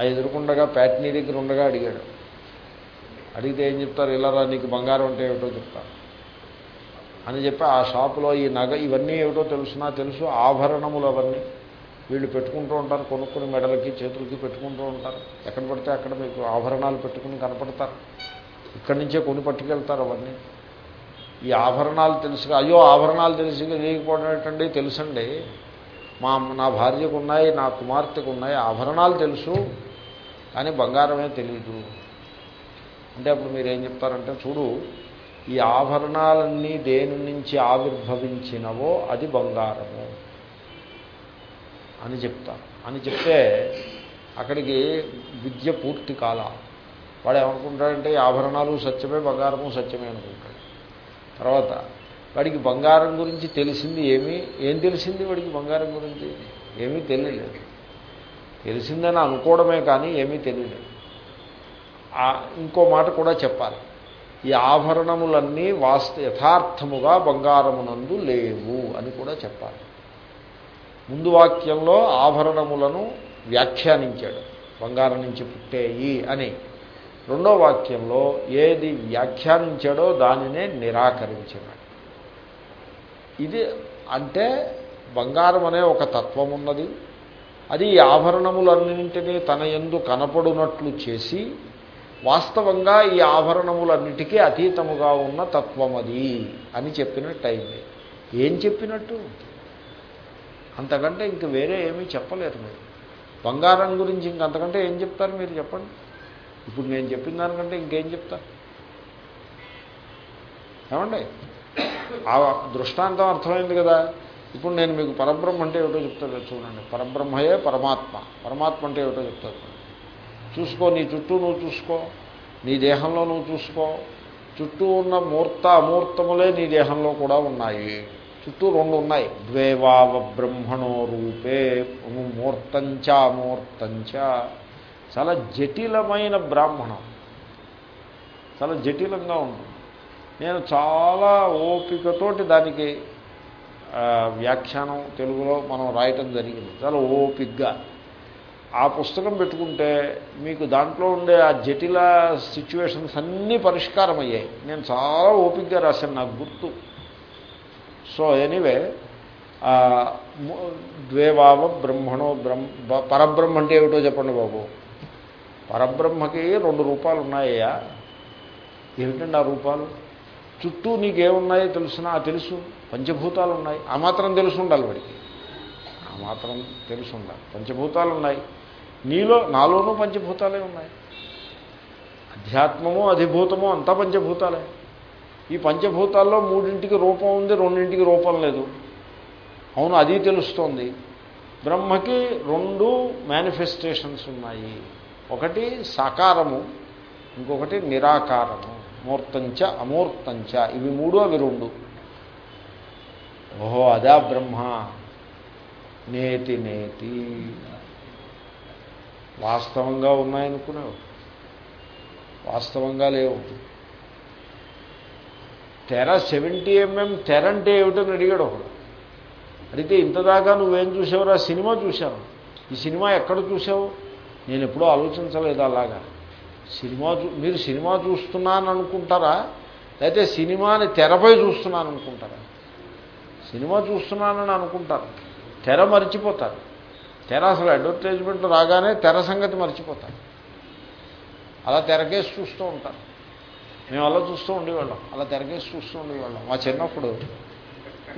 ఆ ఎదురుకుండగా ప్యాట్నీ దగ్గర ఉండగా అడిగాడు. అడిగితే ఏం చెప్తారు? ఇలా రా నీకు బంగారం అంటే ఏమిటో చెప్తారు అని చెప్పి ఆ షాపులో ఈ నగ ఇవన్నీ ఏమిటో తెలుసునా తెలుసు ఆభరణములు అవన్నీ వీళ్ళు పెట్టుకుంటూ ఉంటారు కొనుక్కుని మెడలకి చేతులకి పెట్టుకుంటూ ఉంటారు. ఎక్కడ పడితే అక్కడ మీకు ఆభరణాలు పెట్టుకుని కనపడతారు. ఇక్కడి నుంచే కొని పట్టుకెళ్తారు అవన్నీ. ఈ ఆభరణాలు తెలుసు అయ్యో ఆభరణాలు తెలిసి తెలియకపోవడం ఏంటండి? తెలుసండి. మా నా భార్యకు ఉన్నాయి నా కుమార్తెకు ఉన్నాయి ఆభరణాలు తెలుసు. కానీ బంగారమే తెలియదు అంటే అప్పుడు మీరు ఏం చెప్తారంటే చూడు ఈ ఆభరణాలన్నీ దేని నుంచి ఆవిర్భవించినవో అది బంగారము అని చెప్తాను అని చెప్తే అక్కడికి విద్య పూర్తి కాల. వాడు ఏమనుకుంటాడంటే ఈ ఆభరణాలు సత్యమే బంగారము సత్యమే అనుకుంటాడు. తర్వాత వాడికి బంగారం గురించి తెలిసింది ఏమీ? ఏం తెలిసింది వాడికి బంగారం గురించి? ఏమీ తెలియలేదు. తెలిసిందని అనుకోవడమే కానీ ఏమీ తెలియలేదు ఇంకో మాట కూడా చెప్పాలి. ఈ ఆభరణములన్నీ వాస్త యథార్థముగా బంగారమునందు లేవు అని కూడా చెప్పాలి. ముందు వాక్యంలో ఆభరణములను వ్యాఖ్యానించాడు. బంగారం నుంచి పుట్టేయి అని. రెండో వాక్యంలో ఏది వ్యాఖ్యానించాడో దానినే నిరాకరించాడు ఇది అంటే బంగారం అనే ఒక తత్వం ఉన్నది అది ఈ ఆభరణములన్నింటినీ తన ఎందు కనపడునట్లు చేసి వాస్తవంగా ఈ ఆభరణములన్నిటికీ అతీతముగా ఉన్న తత్వం అది అని చెప్పినట్టయింది. ఏం చెప్పినట్టు? అంతకంటే ఇంక వేరే ఏమీ చెప్పలేరు మీరు. బంగారం గురించి ఇంకంతకంటే ఏం చెప్తారు మీరు చెప్పండి. ఇప్పుడు నేను చెప్పిన దానికంటే ఇంకేం చెప్తా ఏమండి? ఆ దృష్టాంతం అర్థమైంది కదా. ఇప్పుడు నేను మీకు పరబ్రహ్మ అంటే ఏమిటో చెప్తాను చూడండి. పరబ్రహ్మయే పరమాత్మ. పరమాత్మ అంటే ఏమిటో చెప్తాను చూసుకో నీ చుట్టూ నువ్వు చూసుకో నీ దేహంలో నువ్వు చూసుకో. చుట్టూ ఉన్న మూర్త అమూర్తములే నీ దేహంలో కూడా ఉన్నాయి. చుట్టూ రెండు ఉన్నాయి. ద్వేవావ బ్రహ్మణో రూపే మూర్తంచ అమూర్తంచ. చాలా జటిలమైన బ్రాహ్మణం. చాలా జటిలంగా ఉంటుంది. నేను చాలా ఓపికతోటి దానికి వ్యాఖ్యానం తెలుగులో మనం రాయటం జరిగింది. చాలా ఓపిగ్గా. ఆ పుస్తకం పెట్టుకుంటే మీకు దాంట్లో ఉండే ఆ జటిల సిచ్యువేషన్స్ అన్నీ పరిష్కారం అయ్యాయి నేను చాలా ఓపిక్గా రాశాను నాకు గుర్తు. సో ఎనీవే ద్వేవావ బ్రహ్మణో బ్రహ్మ పరబ్రహ్మ అంటే ఏమిటో చెప్పండి బాబు. పరబ్రహ్మకి రెండు రూపాలు ఉన్నాయా ఏమిటండి ఆ రూపాలు? చుట్టూ నీకేమున్నాయో తెలుసునా? తెలుసు. పంచభూతాలు ఉన్నాయి ఆ మాత్రం తెలుసు ఉండాలి వాడికి. ఆ మాత్రం తెలుసు ఉండాలి పంచభూతాలు ఉన్నాయి నీలో నాలోనూ పంచభూతాలే ఉన్నాయి. అధ్యాత్మము అధిభూతము అంతా పంచభూతాలే. ఈ పంచభూతాల్లో మూడింటికి రూపం ఉంది రెండింటికి రూపం లేదు. అవును అది తెలుస్తోంది. బ్రహ్మకి రెండు మేనిఫెస్టేషన్స్ ఉన్నాయి. ఒకటి సాకారము ఇంకొకటి నిరాకారము. మూర్తంచ అమూర్తంచ. ఇవి మూడు అవి రెండు ఓహో అదా బ్రహ్మ. నేతి నేతి. వాస్తవంగా ఉన్నాయనుకునేవు వాస్తవంగా లేవు. తెర సెవెంటీ ఎంఎం తెర అంటే ఏమిటని అడిగాడు ఒకడు. అడిగితే ఇంతదాకా నువ్వేం చూసావురా? సినిమా చూశాను. ఈ సినిమా ఎక్కడ చూసావు? నేను ఎప్పుడూ ఆలోచించలేదు అలాగా. సినిమా మీరు సినిమా చూస్తున్నాను అనుకుంటారా లేకపోతే సినిమాని తెరపై చూస్తున్నాను అనుకుంటారా సినిమా చూస్తున్నానని అనుకుంటారు. తెర మర్చిపోతారు. తెర అసలు అడ్వర్టైజ్మెంట్ రాగానే తెర సంగతి మర్చిపోతారు. అలా తెరకేసి చూస్తూ ఉంటారు. మేము అలా చూస్తూ ఉండేవాళ్ళం. అలా తెరకేసి చూస్తూ ఉండేవాళ్ళం. మా చిన్నప్పుడు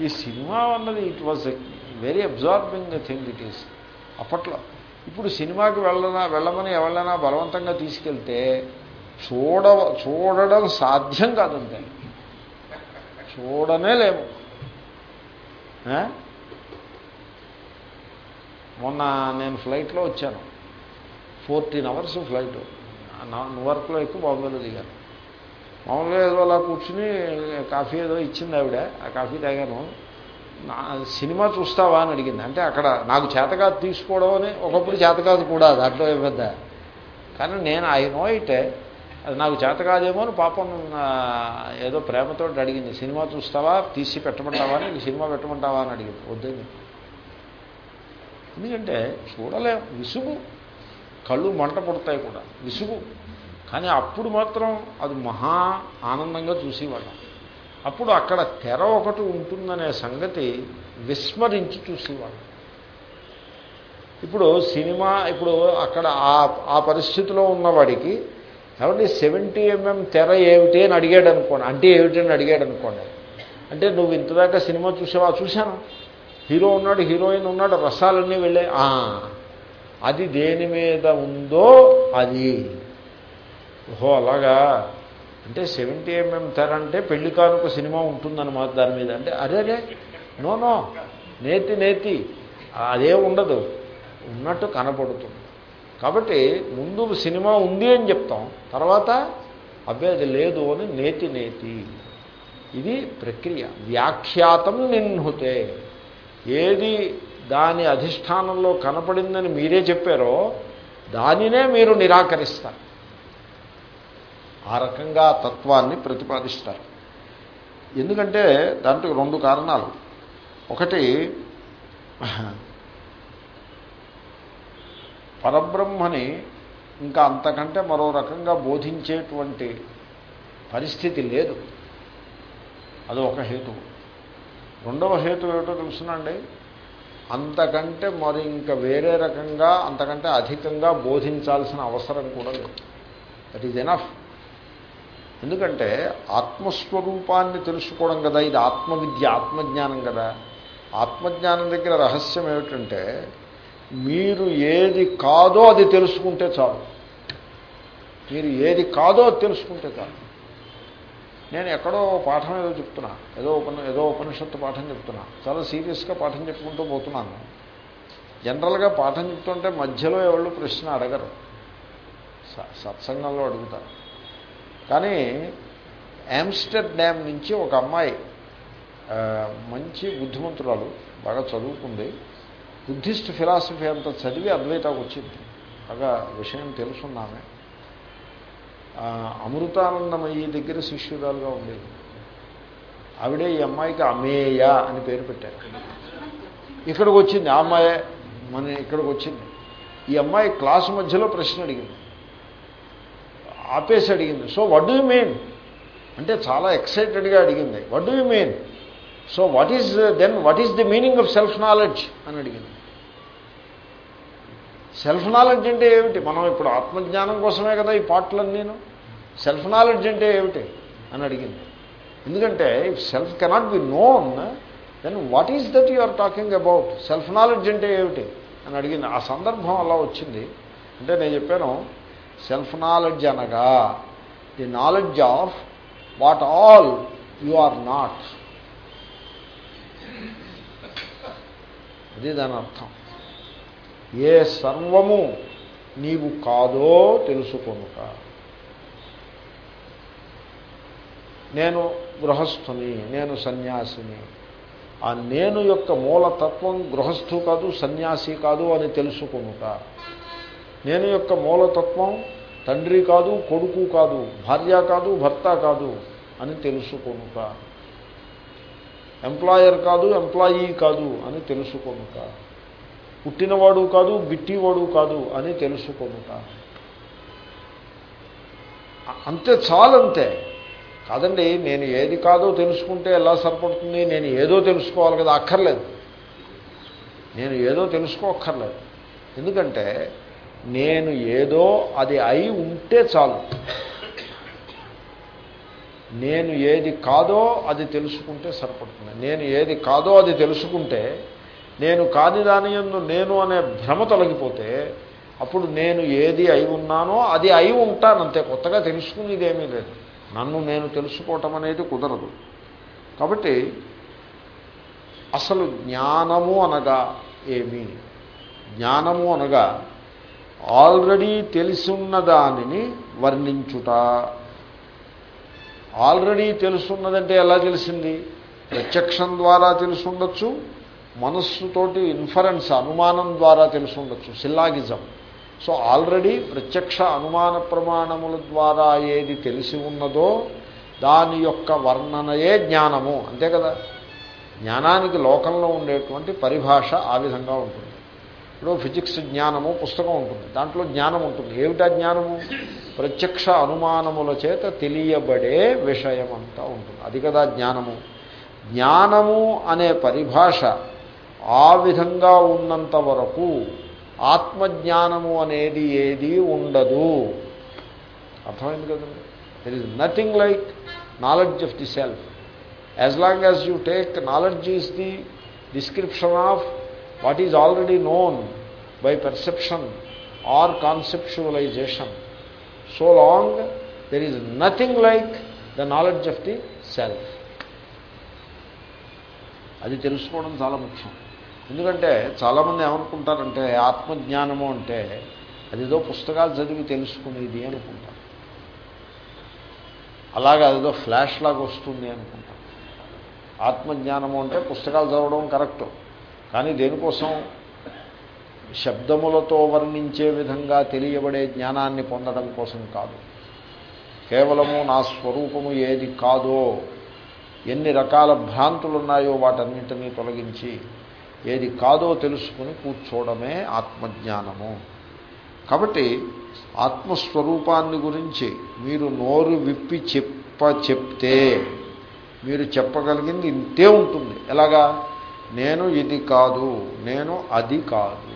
ఈ సినిమా అన్నది it was very absorbing thing it is అప్పట్లో ఇప్పుడు సినిమాకి వెళ్ళనా వెళ్ళమని ఎవరైనా బలవంతంగా తీసుకెళ్తే చూడ చూడడం సాధ్యం కాదంతే చూడనే లేము మొన్న నేను ఫ్లైట్లో వచ్చాను. Fourteen hours flight. న్యూయార్క్లో ఎక్కువ బాంబేలో దిగాను. మామూలుగా ఏదో అలా కూర్చుని కాఫీ ఏదో ఇచ్చింది ఆవిడ. ఆ కాఫీ తాగాను. సినిమా చూస్తావా అని అడిగింది. అంటే అక్కడ నాకు చేతకాదు తీసుకోవడం అని ఒకప్పుడు చేతకాదు కూడా దాంట్లో పెద్ద. కానీ నేను ఐ నో ఇట్ అది నాకు చేతకాదేమో అని పాపం ఏదో ప్రేమతో అడిగింది. సినిమా చూస్తావా? తీసి పెట్టమంటావా అని సినిమా పెట్టమంటావా అని అడిగింది. వద్దని. ఎందుకంటే చూడలేం. విసుగు. కళ్ళు మంట పుడతాయి కూడా. విసుగు. కానీ అప్పుడు మాత్రం అది మహా ఆనందంగా చూసేవాళ్ళం. అప్పుడు అక్కడ తెర ఒకటి ఉంటుందనే సంగతి విస్మరించి చూసేవాడు. ఇప్పుడు సినిమా ఇప్పుడు అక్కడ ఆ ఆ పరిస్థితిలో ఉన్నవాడికి కాబట్టి సెవెంటీ ఎంఎం తెర ఏమిటి అని అడిగాడు అనుకోండి అంటే ఏమిటి అని అడిగాడు అనుకోండి అంటే నువ్వు ఇంతదాకా సినిమా చూసావా? చూశాను. హీరో ఉన్నాడు హీరోయిన్ ఉన్నాడు రసాలన్నీ వెళ్ళే అది దేని మీద ఉందో అది. ఓహో అలాగా. అంటే సెవెంటీ ఎంఎం తెర అంటే పెళ్ళి కానుక సినిమా ఉంటుందన్నమాట దాని మీద. అంటే అరే అరే నో నో నేతి నేతి అదే ఉండదు. ఉన్నట్టు కనపడుతుంది. కాబట్టి ముందు సినిమా ఉంది అని చెప్తాం. తర్వాత అబ్బే అది లేదు అని నేతి నేతి ఇది ప్రక్రియ. వ్యాఖ్యాతం నిన్హుతే ఏది దాని అధిష్టానంలో కనపడిందని మీరే చెప్పారో దానినే మీరు నిరాకరిస్తారు. ఆ రకంగా తత్వాన్ని ప్రతిపాదిస్తారు. ఎందుకంటే దాంట్లో రెండు కారణాలు. ఒకటి పరబ్రహ్మని ఇంకా అంతకంటే మరో రకంగా బోధించేటువంటి పరిస్థితి లేదు. అది ఒక హేతువు రెండవ హేతు ఏమిటో తెలుసునండి అంతకంటే మరి ఇంకా వేరే రకంగా అంతకంటే అధికంగా బోధించాల్సిన అవసరం కూడా లేదు. దట్ ఈజ్ ఎనఫ్ ఎందుకంటే ఆత్మస్వరూపాన్ని తెలుసుకోవడం కదా ఇది ఆత్మవిద్య ఆత్మజ్ఞానం కదా. ఆత్మజ్ఞానం దగ్గర రహస్యం ఏమిటంటే మీరు ఏది కాదో అది తెలుసుకుంటే చాలు. మీరు ఏది కాదో అది తెలుసుకుంటే చాలు. నేను ఎక్కడో పాఠం ఏదో చెప్తున్నా ఏదో ఉపన ఏదో ఉపనిషత్తు పాఠం చెప్తున్నా చాలా సీరియస్గా పాఠం చెప్పుకుంటూ పోతున్నాను. జనరల్గా పాఠం చెప్తుంటే మధ్యలో ఎవరు ప్రశ్న అడగరు. స- సత్సంగంలో అడుగుతారు. కానీ యామ్స్టర్ డ్యామ్ నుంచి ఒక అమ్మాయి మంచి బుద్ధిమంతురాలు బాగా చదువుకుంది. బుద్ధిస్ట్ ఫిలాసఫీ అంతా చదివి అద్వైతాకు వచ్చింది. బాగా విషయం తెలుసున్నామే అమృతానందమయ్యి దగ్గర శిష్యురాలుగా ఉండేది. ఆవిడే ఈ అమ్మాయికి అమేయ అని పేరు పెట్టారు. ఇక్కడికి వచ్చింది. ఆ అమ్మాయే మన ఇక్కడికి వచ్చింది. ఈ అమ్మాయి క్లాసు మధ్యలో ప్రశ్న అడిగింది. ఆపేసి అడిగింది సో వడ్ యూ మీన్ అంటే చాలా ఎక్సైటెడ్గా అడిగింది. What you mean so what is then what is the meaning of self knowledge అని అడిగింది. సెల్ఫ్ నాలెడ్జ్ అంటే ఏమిటి? మనం ఇప్పుడు ఆత్మజ్ఞానం కోసమే కదా ఈ పాటలన్నీను. సెల్ఫ్ నాలెడ్జ్ అంటే ఏమిటి? అని అడిగింది. ఎందుకంటే if self cannot be known then what is that you are talking about self knowledge అంటే ఏమిటి? అని అడిగింది. ఆ సందర్భం అలా వచ్చింది. అంటే నేను చెప్పాను సెల్ఫ్ నాలెడ్జ్ అనగా the knowledge of what all you are not. అది దాని అర్థం. ఏ సర్వము నీవు కాదో తెలుసుకొనుక నేను గృహస్థుని నేను సన్యాసిని. ఆ నేను యొక్క మూలతత్వం గృహస్థు కాదు సన్యాసి కాదు అని తెలుసుకొనుక నేను యొక్క మూలతత్వం తండ్రి కాదు కొడుకు కాదు భార్య కాదు భర్త కాదు అని తెలుసుకొనుక. ఎంప్లాయర్ కాదు ఎంప్లాయీ కాదు అని తెలుసుకొనుక. పుట్టినవాడు కాదు గిట్టివాడు కాదు అని తెలుసుకొనుక. అంతే చాలంతే. కాదండి నేను ఏది కాదో తెలుసుకుంటే ఎలా సరిపడుతుంది నేను ఏదో తెలుసుకోవాలి కదా అక్కర్లేదు. నేను ఏదో తెలుసుకోక్కర్లేదు ఎందుకంటే నేను ఏదో అది అయి ఉంటే చాలు. నేను ఏది కాదో అది తెలుసుకుంటే సరిపడుతుంది. నేను ఏది కాదో అది తెలుసుకుంటే నేను కాని దాని యందు నేను అనే భ్రమ తొలగిపోతే అప్పుడు నేను ఏది అయి ఉన్నానో అది అయి ఉంటానంతే కొత్తగా తెలుసుకునేది ఏమీ లేదు. నన్ను నేను తెలుసుకోవటం అనేది కుదరదు. కాబట్టి అసలు జ్ఞానము అనగా ఏమి? జ్ఞానము అనగా ఆల్రెడీ తెలిసున్న దానిని వర్ణించుట. ఆల్రెడీ తెలుసున్నదంటే ఎలా తెలిసింది? ప్రత్యక్షం ద్వారా తెలుసుండొచ్చు మనస్సుతోటి ఇన్ఫరెన్స్ అనుమానం ద్వారా తెలుసుండొచ్చు సిల్లాగిజం సో ఆల్రెడీ ప్రత్యక్ష అనుమాన ప్రమాణముల ద్వారా ఏది తెలిసి ఉన్నదో దాని యొక్క వర్ణనయే జ్ఞానము. అంతే కదా? జ్ఞానానికి లోకంలో ఉండేటువంటి పరిభాష ఆ విధంగా ఉంటుంది. ఇప్పుడు ఫిజిక్స్ జ్ఞానము పుస్తకం ఉంటుంది. దాంట్లో జ్ఞానం ఉంటుంది. ఏమిటా జ్ఞానము? ప్రత్యక్ష అనుమానముల చేత తెలియబడే విషయం అంతా ఉంటుంది. అది కదా జ్ఞానము. జ్ఞానము అనే పరిభాష ఆ విధంగా ఉన్నంత వరకు ఆత్మజ్ఞానము అనేది ఏది ఉండదు. అర్థమైంది కదండి there is nothing like knowledge of the self as long as you take knowledge is the description of what is already known by perception or conceptualisation. So long there is nothing like the knowledge of the self. అది తెలుసుకోవడం చాలా ముఖ్యం. ఎందుకంటే చాలామంది ఏమనుకుంటారంటే ఆత్మజ్ఞానము అంటే అదేదో పుస్తకాలు చదివి తెలుసుకునేది అనుకుంటారు. అలాగే అదేదో ఫ్లాష్ లాగా వస్తుంది అనుకుంటారు. ఆత్మజ్ఞానము అంటే పుస్తకాలు చదవడం కరెక్టు. కానీ దేనికోసం? శబ్దములతో వర్ణించే విధంగా తెలియబడే జ్ఞానాన్ని పొందడం కోసం కాదు. కేవలము నా స్వరూపము ఏది కాదో ఎన్ని రకాల భ్రాంతులు ఉన్నాయో వాటన్నింటినీ తొలగించి ఏది కాదో తెలుసుకుని కూర్చోవడమే ఆత్మజ్ఞానము. కాబట్టి ఆత్మస్వరూపాన్ని గురించి మీరు నోరు విప్పి చెప్ప చెప్తే మీరు చెప్పగలిగింది ఇంతే ఉంటుంది. ఎలాగా? నేను ఇది కాదు నేను అది కాదు.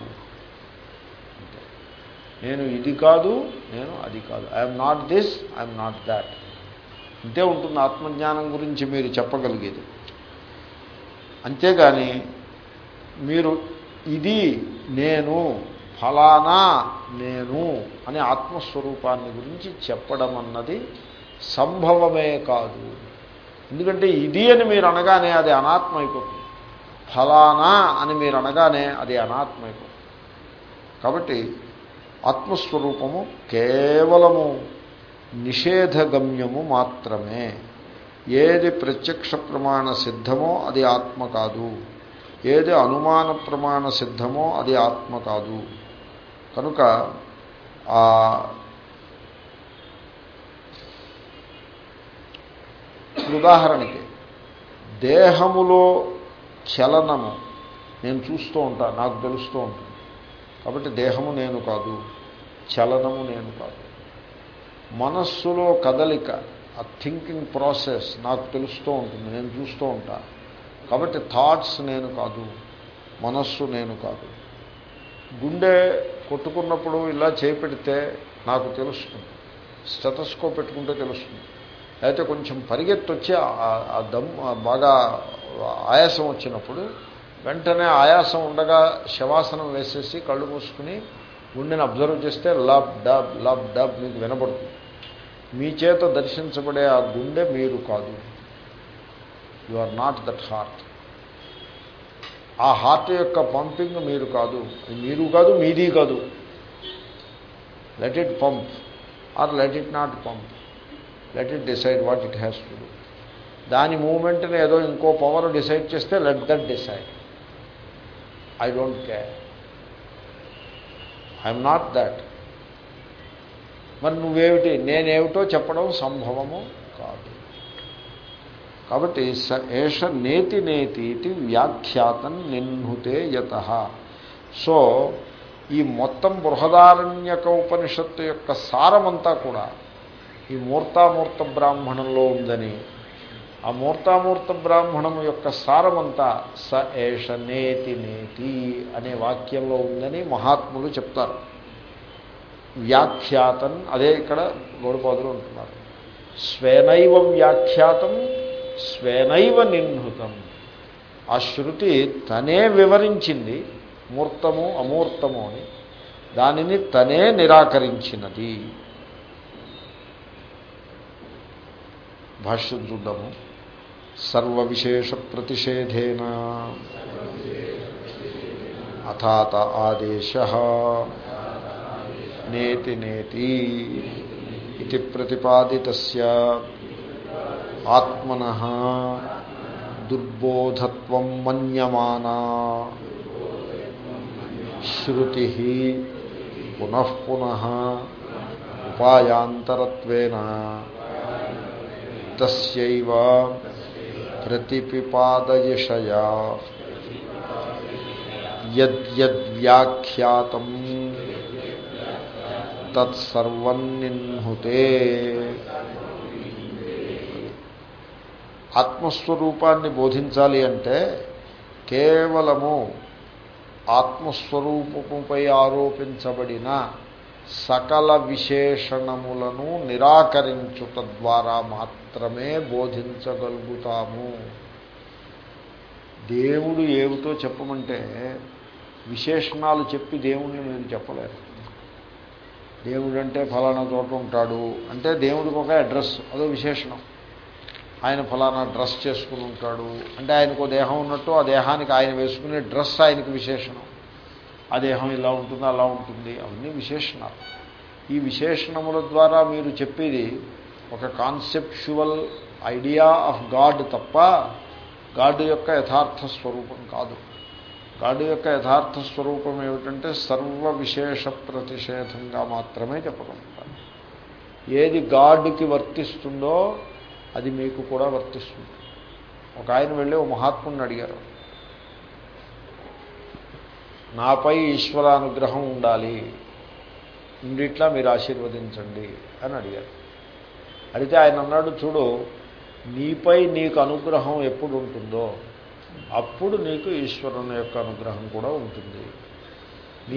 నేను ఇది కాదు నేను అది కాదు. I'm not this I'm not that ఇంతే ఉంటుంది ఆత్మజ్ఞానం గురించి మీరు చెప్పగలిగేది. అంతేగాని మీరు ఇది నేను ఫలానా నేను అనే ఆత్మస్వరూపాన్ని గురించి చెప్పడం అన్నది సంభవమే కాదు. ఎందుకంటే ఇది అని మీరు అనగానే అది అనాత్మ అయిపోతుంది. ఫలానా అని మీరు అనగానే అది అనాత్మ కాబట్టి ఆత్మస్వరూపము కేవలము నిషేధగమ్యము మాత్రమే. ఏది ప్రత్యక్ష ప్రమాణ సిద్ధమో అది ఆత్మ కాదు. ఏది అనుమాన ప్రమాణ సిద్ధమో అది ఆత్మ కాదు. కనుక ఉదాహరణకి దేహములో చలనము. నేను చూస్తూ ఉంటాను నాకు తెలుస్తూ ఉంటుంది. కాబట్టి దేహము నేను కాదు చలనము నేను కాదు. మనస్సులో కదలిక ఆ థింకింగ్ ప్రాసెస్ నాకు తెలుస్తూ ఉంటుంది నేను చూస్తూ ఉంటాను కాబట్టి థాట్స్ నేను కాదు మనస్సు నేను కాదు. గుండె కొట్టుకున్నప్పుడు ఇలా చేపెడితే నాకు తెలుస్తుంది. స్టెటస్కో పెట్టుకుంటే తెలుస్తుంది. అయితే కొంచెం పరిగెత్తి వచ్చి ఆ దమ్ బాగా ఆయాసం వచ్చినప్పుడు వెంటనే ఆయాసం ఉండగా శవాసనం వేసేసి కళ్ళు మూసుకుని గుండెని అబ్జర్వ్ చేస్తే లబ్ డబ్ లబ్ డబ్ మీకు వినబడుతుంది మీ చేత దర్శించబడే ఆ గుండె మీరు కాదు. You are not that heart ఆ హార్ట్ యొక్క పంపింగ్ మీరు కాదు. మీరు కాదు మీది కాదు. Let it pump or let it not pump let it decide what it has to do దాని మూమెంట్ని ఏదో ఇంకో పవర్ డిసైడ్ చేస్తే let that decide. I don't care. I'm not that. మరి నువ్వేమిటి? నేనేమిటో చెప్పడం సంభవము కాదు. కాబట్టి స ఏష నేతి నేతి వ్యాఖ్యాతం నిన్నుతే యత. సో ఈ మొత్తం బృహదారణ్యక ఉపనిషత్తు యొక్క సారమంతా కూడా ఈ మూర్తామూర్త బ్రాహ్మణంలో ఉందని ఆ మూర్తామూర్త బ్రాహ్మణం యొక్క సారమంతా స ఏష నేతి నేతి అనే వాక్యంలో ఉందని మహాత్ములు చెప్తారు. వ్యాఖ్యాతం అదే ఇక్కడ గౌడపాదులు ఉంటున్నారు స్వేనైవ వ్యాఖ్యాతం స్వేనైవ నిహృతం ఆ శృతి తనే వివరించింది మూర్తము అమూర్తము అని. దానిని తనే నిరాకరించినది. భాష్యం చూద్దాము. సర్వ విశేష ప్రతిషేధేన అథాత ఆదేశ నేతి నేతి ఇది ప్రతిపాదిత ఆత్మన దుర్బోధత్వం మన్యమానా శృతి పునఃపునః ఉపాయాంతరత్వేన తస్యైవ ప్రతిపిపాదయషయా యద్యద్వ్యాఖ్యాతం తత్సర్వం ఆత్మస్వరూపాన్ని బోధించాలి అంటే కేవలము ఆత్మస్వరూపముపై ఆరోపించబడిన సకల విశేషణములను నిరాకరించుట ద్వారా మాత్రమే బోధించగలుగుతాము. దేవుడు ఏమిటో చెప్పమంటే విశేషణాలు చెప్పి దేవుణ్ణి మీరు చెప్పలేరు దేవుడు అంటే ఫలానా చోట ఉంటాడు. అంటే దేవుడికి ఒక అడ్రస్ అదో విశేషణం. ఆయన ఫలానా డ్రెస్ చేసుకుని ఉంటాడు. అంటే ఆయనకు దేహం ఉన్నట్టు ఆ దేహానికి ఆయన వేసుకునే డ్రెస్ ఆయనకు విశేషణం. ఆ దేహం ఇలా ఉంటుంది అలా ఉంటుంది అవన్నీ విశేషణాలు. ఈ విశేషణముల ద్వారా మీరు చెప్పేది ఒక కాన్సెప్చువల్ ఐడియా ఆఫ్ గాడ్ తప్ప గాడ్ యొక్క యథార్థ స్వరూపం కాదు. గాడ్ యొక్క యథార్థ స్వరూపం ఏమిటంటే సర్వ విశేష ప్రతిషేధంగా మాత్రమే చెప్పగలుగుతారు. ఏది గాడ్కి వర్తిస్తుందో అది మీకు కూడా వర్తిస్తుంది. ఒక ఆయన వెళ్ళి ఓ మహాత్ముడిని అడిగారు. నాపై ఈశ్వరానుగ్రహం ఉండాలి. ఉండిట్లా మీరు ఆశీర్వదించండి అని అడిగారు. అడిగితే ఆయన అన్నాడు చూడు నీపై నీకు అనుగ్రహం ఎప్పుడు ఉంటుందో అప్పుడు నీకు ఈశ్వరుని యొక్క అనుగ్రహం కూడా ఉంటుంది.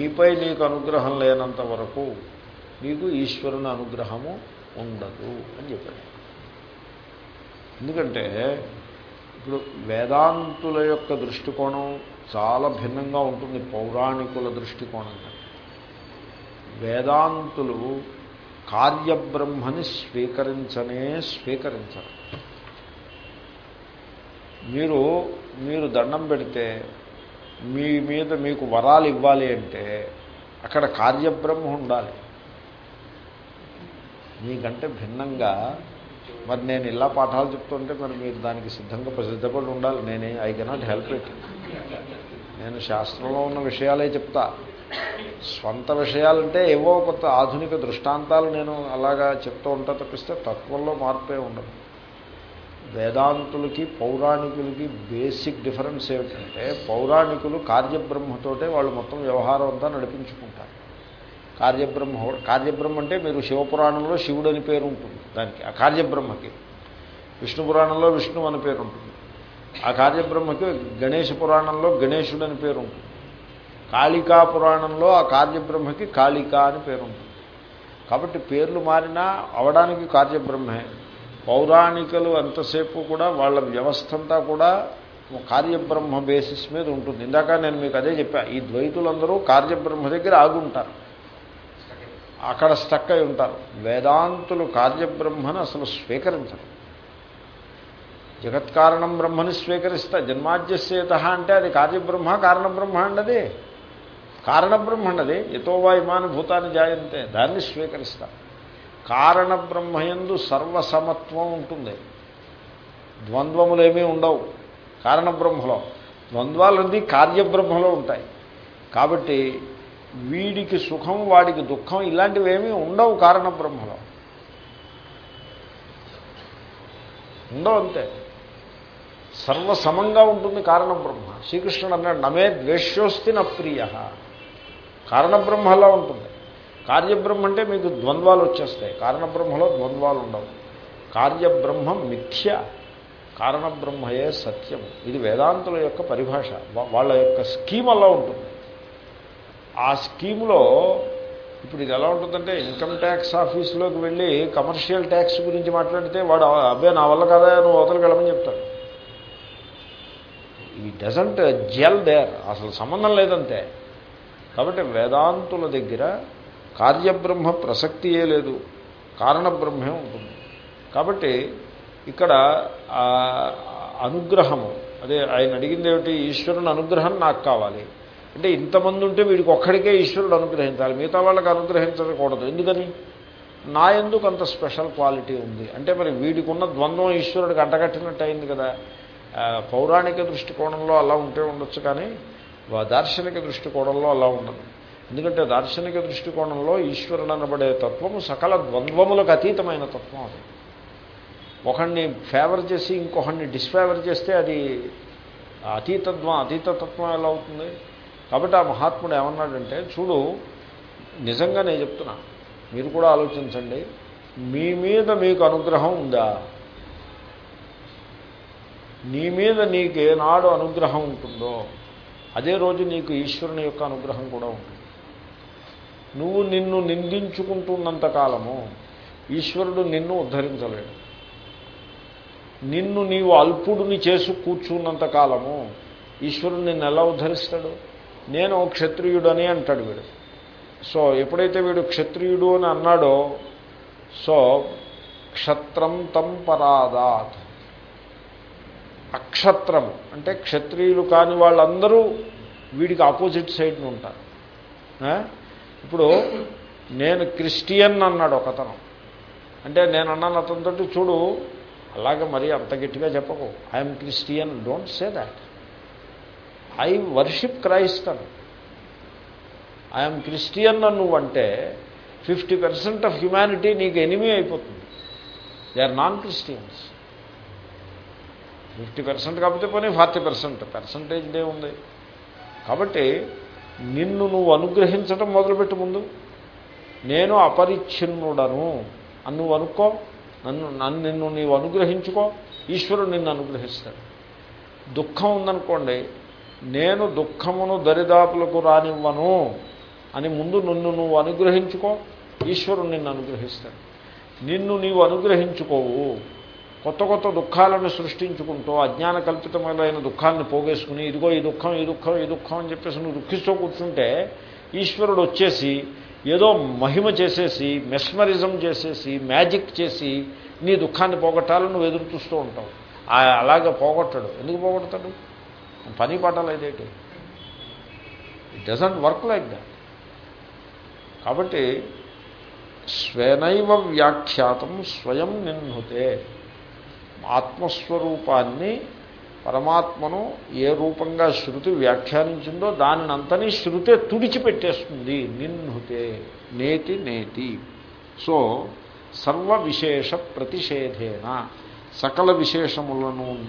నీపై నీకు అనుగ్రహం లేనంత వరకు నీకు ఈశ్వరుని అనుగ్రహము ఉండదు అని చెప్పాడు. ఎందుకంటే ఇప్పుడు వేదాంతుల యొక్క దృష్టికోణం చాలా భిన్నంగా ఉంటుంది పౌరాణికుల దృష్టికోణం వేదాంతులు కార్యబ్రహ్మని స్వీకరించనే స్వీకరించరు. మీరు మీరు దండం పెడితే మీ మీద మీకు వరాలు ఇవ్వాలి అంటే అక్కడ కార్యబ్రహ్మ ఉండాలి. మీకంటే భిన్నంగా మరి నేను ఇలా పాఠాలు చెప్తుంటే మరి మీరు దానికి సిద్ధంగా సిద్ధపడి ఉండాలి. నేనే ఐ కెనాట్ హెల్ప్ ఇట్. నేను శాస్త్రంలో ఉన్న విషయాలే చెప్తా. స్వంత విషయాలంటే ఏవో కొత్త ఆధునిక దృష్టాంతాలు నేను అలాగా చెప్తూ ఉంటా తప్పిస్తే తత్వంలో మార్పే ఉండదు. వేదాంతులకి పౌరాణికులకి బేసిక్ డిఫరెన్స్ ఏమిటంటే పౌరాణికులు కార్యబ్రహ్మతోటే వాళ్ళు మొత్తం వ్యవహారం అంతా నడిపించుకుంటారు. కార్యబ్రహ్మ కార్యబ్రహ్మ అంటే మీరు శివపురాణంలో శివుడు అని పేరు ఉంటుంది దానికి ఆ కార్యబ్రహ్మకి. విష్ణు పురాణంలో విష్ణు అని పేరు ఉంటుంది. ఆ కార్యబ్రహ్మకి గణేష పురాణంలో గణేశుడు అని పేరు ఉంటుంది. కాళికా పురాణంలో ఆ కార్యబ్రహ్మకి కాళికా అని పేరు ఉంటుంది. కాబట్టి పేర్లు మారినా అవడానికి కార్యబ్రహ్మే. పౌరాణికలు ఎంతసేపు కూడా వాళ్ళ వ్యవస్థ అంతా కూడా కార్యబ్రహ్మ బేసిస్ మీద ఉంటుంది. ఇందాక నేను మీకు అదే చెప్పా ఈ ద్వైతులందరూ కార్యబ్రహ్మ దగ్గర ఆగుంటారు. అక్కడ స్టక్ అయి ఉంటారు. వేదాంతులు కార్యబ్రహ్మను అసలు స్వీకరించరు. జగత్కారణం బ్రహ్మని స్వీకరిస్తా. జన్మాద్యస్యత అంటే అది కార్యబ్రహ్మ కారణబ్రహ్మ అండది కారణబ్రహ్మ అండది ఎతో వా భూతాన్ని జాయంతే. దాన్ని స్వీకరిస్తా. కారణబ్రహ్మయందు సర్వసమత్వం ఉంటుంది. ద్వంద్వములేమీ ఉండవు. కారణబ్రహ్మలో. ద్వంద్వాలన్నీ కార్యబ్రహ్మలో ఉంటాయి. కాబట్టి వీడికి సుఖం వాడికి దుఃఖం ఇలాంటివి ఏమీ ఉండవు కారణబ్రహ్మలో. ఉండవు అంతే. సర్వసమంగా ఉంటుంది కారణబ్రహ్మ. శ్రీకృష్ణుడు అన్నాడు నమే ద్వేష్యోస్తి నా ప్రియ. కారణబ్రహ్మలా ఉంటుంది. కార్యబ్రహ్మ అంటే మీకు ద్వంద్వాలు వచ్చేస్తాయి. కారణబ్రహ్మలో ద్వంద్వాలు ఉండవు. కార్యబ్రహ్మ మిథ్య. కారణబ్రహ్మయే సత్యం. ఇది వేదాంతుల యొక్క పరిభాష. వాళ్ళ యొక్క స్కీమ్ అలా ఉంటుంది. ఆ స్కీమ్లో ఇప్పుడు ఇది ఎలా ఉంటుందంటే ఇన్కమ్ ట్యాక్స్ ఆఫీస్లోకి వెళ్ళి కమర్షియల్ ట్యాక్స్ గురించి మాట్లాడితే వాడు అబ్బాయి నా వల్ల కదా? నువ్వు అవతలకి వెళ్ళమని చెప్తాడు. Doesn't gel there. అసలు సంబంధం లేదంతే. కాబట్టి వేదాంతుల దగ్గర కార్యబ్రహ్మ ప్రసక్తియే లేదు. కారణబ్రహ్మే ఉంటుంది. కాబట్టి ఇక్కడ అనుగ్రహము అదే ఆయన అడిగింది ఏమిటి? ఈశ్వరుని అనుగ్రహం నాకు కావాలి. అంటే ఇంతమంది ఉంటే వీడికి ఒక్కడికే ఈశ్వరుడు అనుగ్రహించాలి. మిగతా వాళ్ళకి అనుగ్రహించకూడదు. ఎందుకని? నా ఎందుకు అంత స్పెషల్ క్వాలిటీ ఉంది? అంటే మరి వీడికి ఉన్న ద్వంద్వం ఈశ్వరుడికి అంటగట్టినట్టు అయింది కదా. పౌరాణిక దృష్టికోణంలో అలా ఉంటే ఉండొచ్చు కానీ దార్శనిక దృష్టికోణంలో అలా ఉండదు. ఎందుకంటే దార్శనిక దృష్టికోణంలో ఈశ్వరుడు అనబడే తత్వము సకల ద్వంద్వములకు అతీతమైన తత్వం అది. ఒకడిని ఫేవర్ చేసి ఇంకొకడిని డిస్ఫేవర్ చేస్తే అది అతీతత్వం అతీతత్వం ఎలా అవుతుంది? కాబట్టి ఆ మహాత్ముడు ఏమన్నాడంటే చూడు నిజంగా నేను చెప్తున్నా మీరు కూడా ఆలోచించండి మీ మీద మీకు అనుగ్రహం ఉందా? నీ మీద నీకు ఏనాడు అనుగ్రహం ఉంటుందో అదే రోజు నీకు ఈశ్వరుని యొక్క అనుగ్రహం కూడా ఉంటుంది. నువ్వు నిన్ను నిందించుకుంటున్నంత కాలము ఈశ్వరుడు నిన్ను ఉద్ధరించలేడు. నిన్ను నీవు అల్పుడిని చేసి కూర్చున్నంత కాలము ఈశ్వరుడు నిన్ను ఎలా ఉద్ధరిస్తాడు? నేను క్షత్రియుడని అంటాడు వీడు. సో ఎప్పుడైతే వీడు క్షత్రియుడు అని అన్నాడో సో క్షత్రం తం పరాదాత్. అక్షత్రం అంటే క్షత్రియులు కాని వాళ్ళందరూ వీడికి ఆపోజిట్ సైడ్ని ఉంటారు. ఇప్పుడు నేను క్రిస్టియన్ అన్నాడు ఒకతను. అంటే నేను అన్నాను అతనితో చూడు అలాగే మరీ అంత గట్టిగా చెప్పకు. I'm Christian don't say that I worship Christ అని. ఐఎమ్ క్రిస్టియన్ నువ్వంటే ఫిఫ్టీ పర్సెంట్ ఆఫ్ హ్యుమానిటీ నీకు ఎనిమీ అయిపోతుంది. They are non Christians fifty percent కాకపోతే పోనీ ఫార్టీ పర్సెంట్. పర్సంటేజ్ ఉంది. కాబట్టి నిన్ను నువ్వు అనుగ్రహించడం మొదలుపెట్టు ముందు. నేను అపరిచ్ఛిన్నుడను. అని నువ్వు అనుకో. నన్ను నన్ను నిన్ను నీవు అనుగ్రహించుకో. ఈశ్వరుడు నిన్ను అనుగ్రహిస్తాడు. దుఃఖం ఉందనుకోండి. నేను దుఃఖమును దరిదాపులకు రానివ్వను. అని ముందు నిన్ను నువ్వు అనుగ్రహించుకో. ఈశ్వరుడు నిన్ను అనుగ్రహిస్తాడు. నిన్ను నీవు అనుగ్రహించుకోవు. కొత్త కొత్త దుఃఖాలను సృష్టించుకుంటూ అజ్ఞాన కల్పితమైన దుఃఖాలను పోగేసుకుని ఇదిగో ఈ దుఃఖం ఈ దుఃఖం ఈ దుఃఖం అని చెప్పేసి నువ్వు దుఃఖిస్తూ కూర్చుంటే ఈశ్వరుడు వచ్చేసి ఏదో మహిమ చేసేసి మెస్మరిజం చేసేసి మ్యాజిక్ చేసి నీ దుఃఖాన్ని పోగొట్టాలని నువ్వు ఎదురు చూస్తూ ఉంటావు. ఆ- అలాగే పోగొట్టడు. ఎందుకు పోగొడతాడు? పని పాటలు it doesn't work like that కాబట్టి స్వేనైవ వ్యాఖ్యాతం స్వయం నిన్నుతే. ఆత్మస్వరూపాన్ని పరమాత్మను ఏ రూపంగా శృతి వ్యాఖ్యానించిందో దానినంతని శృతే తుడిచిపెట్టేస్తుంది. నిన్నుతే నేతి నేతి. సో సర్వ విశేష ప్రతిషేధేన. సకల విశేషములను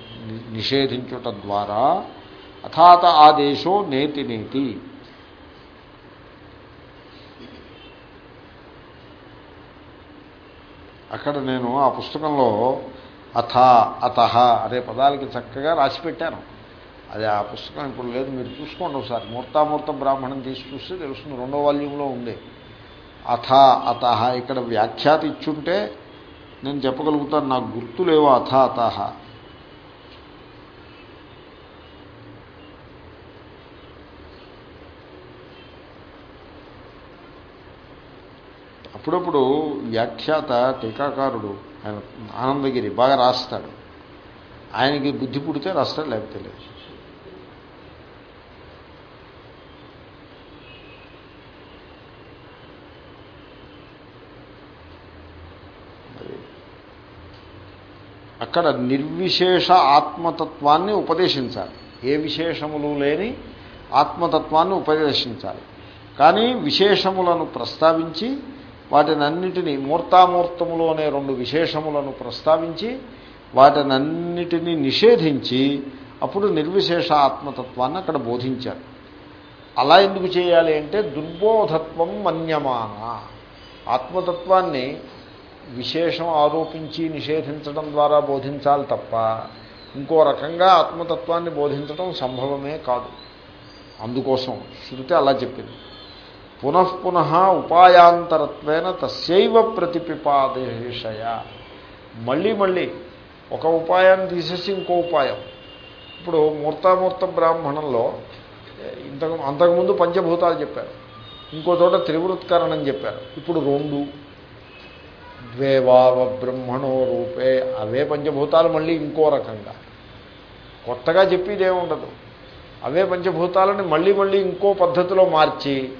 నిషేధించుట ద్వారా అథాత ఆదేశో నేతి నేతి. అక్కడ నేను ఆ పుస్తకంలో అథ అత అనే పదాలకి చక్కగా రాసి పెట్టాను. అది ఆ పుస్తకం ఇప్పుడు లేదు మీరు చూసుకోండి ఒకసారి. మూర్తామూర్త బ్రాహ్మణం తీసి చూస్తే తెలుస్తుంది రెండో వాల్యూంలో ఉంది. అథ అత ఇక్కడ వ్యాఖ్యాత ఇచ్చుంటే నేను చెప్పగలుగుతాను నాకు గుర్తులేవో అథ అత. అప్పుడప్పుడు వ్యాఖ్యాత టీకాకారుడు ఆయన ఆనందగిరి బాగా రాస్తాడు. ఆయనకి బుద్ధి పుడితే రాస్తాడు లేకపోతే లేదు. అక్కడ నిర్విశేష ఆత్మతత్వాన్ని ఉపదేశించాలి. ఏ విశేషములు లేని ఆత్మతత్వాన్ని ఉపదేశించాలి. కానీ విశేషములను ప్రస్తావించి వాటినన్నిటినీ మూర్తామూర్తములు అనే రెండు విశేషములను ప్రస్తావించి వాటినన్నిటినీ నిషేధించి అప్పుడు నిర్విశేష ఆత్మతత్వాన్ని అక్కడ బోధించారు. అలా ఎందుకు చేయాలి అంటే దుర్బోధత్వం మన్యమాన. ఆత్మతత్వాన్ని విశేషం ఆరోపించి నిషేధించడం ద్వారా బోధించాలి తప్ప ఇంకో రకంగా ఆత్మతత్వాన్ని బోధించడం సంభవమే కాదు. అందుకోసం శృతి అలా చెప్పింది. పునఃపున ఉపాయాంతరత్వేన తస్యవ ప్రతిపిపాదేశయ. మళ్ళీ మళ్ళీ ఒక ఉపాయాన్ని తీసేసి ఇంకో ఉపాయం. ఇప్పుడు మూర్తామూర్త బ్రాహ్మణంలో ఇంతకు అంతకుముందు పంచభూతాలు చెప్పారు. ఇంకో చోట త్రివృత్కరణం చెప్పారు. ఇప్పుడు రెండు. ద్వేవావ బ్రహ్మణో రూపే. అవే పంచభూతాలు మళ్ళీ ఇంకో రకంగా. కొత్తగా చెప్పేది ఏముండదు అవే పంచభూతాలని మళ్ళీ మళ్ళీ ఇంకో పద్ధతిలో మార్చి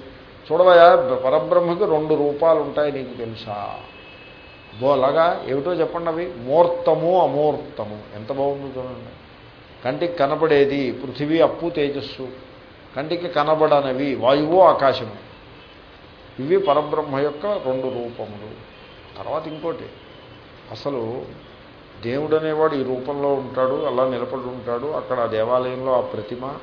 చూడవయా పరబ్రహ్మకి రెండు రూపాలు ఉంటాయి నీకు తెలుసా? బో అలాగా? ఏమిటో చెప్పండి అవి. మూర్తము అమూర్తము. ఎంత బాగుంది చూడండి. కంటికి కనబడేది పృథివీ అప్పు తేజస్సు. కంటికి కనబడనవి వాయువు ఆకాశము. ఇవి పరబ్రహ్మ యొక్క రెండు రూపములు. తర్వాత ఇంకోటి. అసలు దేవుడు అనేవాడు ఈ రూపంలో ఉంటాడు అలా నిలబడి ఉంటాడు. అక్కడ ఆ దేవాలయంలో ఆ ప్రతిమ